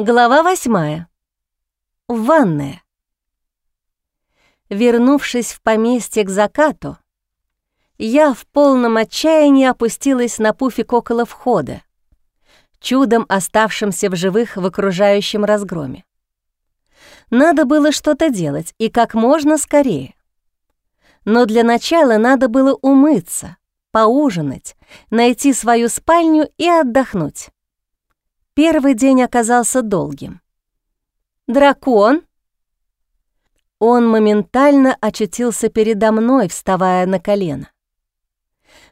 Глава восьмая. Ванная. Вернувшись в поместье к закату, я в полном отчаянии опустилась на пуфик около входа, чудом оставшимся в живых в окружающем разгроме. Надо было что-то делать, и как можно скорее. Но для начала надо было умыться, поужинать, найти свою спальню и отдохнуть. Первый день оказался долгим. «Дракон?» Он моментально очутился передо мной, вставая на колено.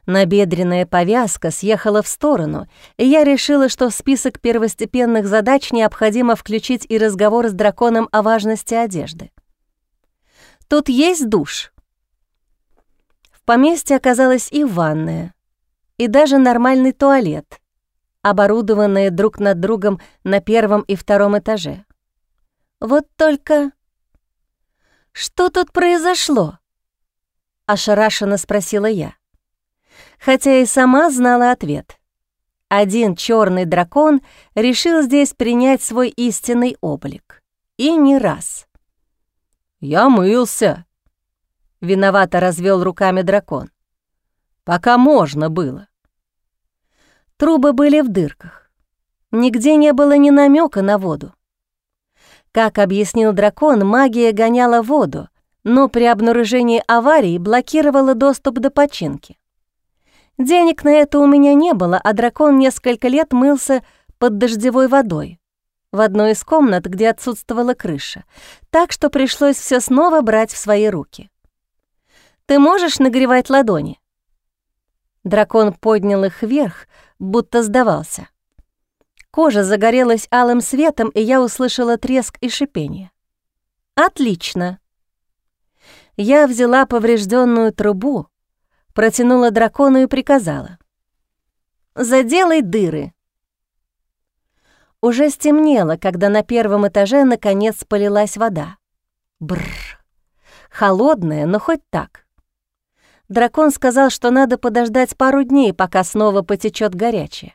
Набедренная повязка съехала в сторону, и я решила, что в список первостепенных задач необходимо включить и разговор с драконом о важности одежды. «Тут есть душ». В поместье оказалась и ванная, и даже нормальный туалет — оборудованные друг над другом на первом и втором этаже. Вот только... «Что тут произошло?» — ошарашенно спросила я. Хотя и сама знала ответ. Один черный дракон решил здесь принять свой истинный облик. И не раз. «Я мылся», — виновато развел руками дракон. «Пока можно было». Трубы были в дырках. Нигде не было ни намека на воду. Как объяснил дракон, магия гоняла воду, но при обнаружении аварии блокировала доступ до починки. Денег на это у меня не было, а дракон несколько лет мылся под дождевой водой в одной из комнат, где отсутствовала крыша, так что пришлось все снова брать в свои руки. «Ты можешь нагревать ладони?» Дракон поднял их вверх, будто сдавался. Кожа загорелась алым светом, и я услышала треск и шипение. «Отлично!» Я взяла поврежденную трубу, протянула дракону и приказала. «Заделай дыры!» Уже стемнело, когда на первом этаже наконец полилась вода. Бррр. Холодная, но хоть так. Дракон сказал, что надо подождать пару дней, пока снова потечет горячее.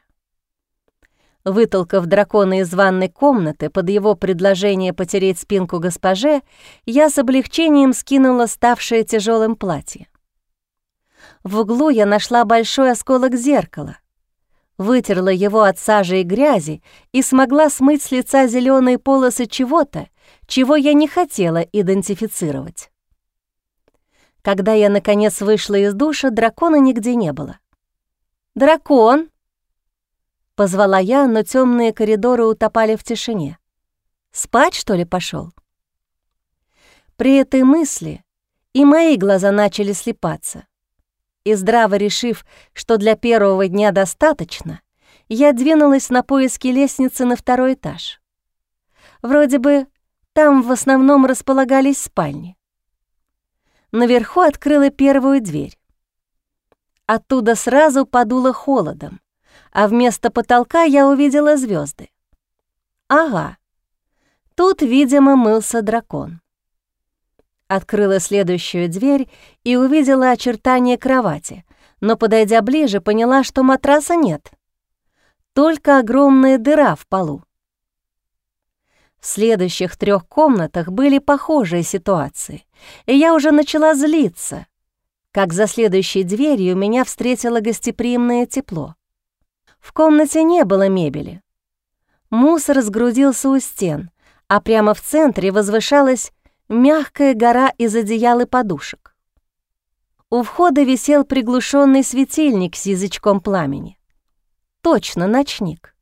Вытолкав дракона из ванной комнаты под его предложение потереть спинку госпоже, я с облегчением скинула ставшее тяжелым платье. В углу я нашла большой осколок зеркала, вытерла его от сажи и грязи и смогла смыть с лица зеленые полосы чего-то, чего я не хотела идентифицировать. Когда я, наконец, вышла из душа, дракона нигде не было. «Дракон!» — позвала я, но темные коридоры утопали в тишине. «Спать, что ли, пошел? При этой мысли и мои глаза начали слепаться. И здраво решив, что для первого дня достаточно, я двинулась на поиски лестницы на второй этаж. Вроде бы там в основном располагались спальни наверху открыла первую дверь. Оттуда сразу подуло холодом, а вместо потолка я увидела звезды. Ага, тут, видимо, мылся дракон. Открыла следующую дверь и увидела очертания кровати, но, подойдя ближе, поняла, что матраса нет. Только огромная дыра в полу. В следующих трех комнатах были похожие ситуации, и я уже начала злиться, как за следующей дверью меня встретило гостеприимное тепло. В комнате не было мебели. Мусор сгрудился у стен, а прямо в центре возвышалась мягкая гора из одеял и подушек. У входа висел приглушенный светильник с язычком пламени. Точно ночник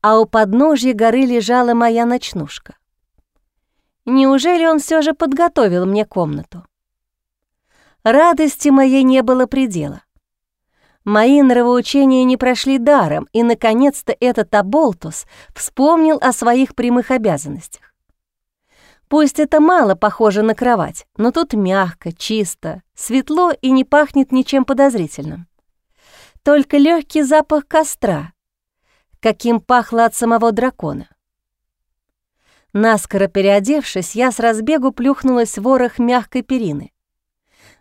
а у подножья горы лежала моя ночнушка. Неужели он все же подготовил мне комнату? Радости моей не было предела. Мои нравоучения не прошли даром, и, наконец-то, этот оболтус вспомнил о своих прямых обязанностях. Пусть это мало похоже на кровать, но тут мягко, чисто, светло и не пахнет ничем подозрительным. Только легкий запах костра, каким пахло от самого дракона. Наскоро переодевшись, я с разбегу плюхнулась в ворох мягкой перины,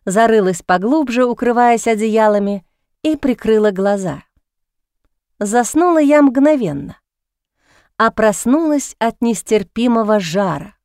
зарылась поглубже, укрываясь одеялами, и прикрыла глаза. Заснула я мгновенно. а проснулась от нестерпимого жара.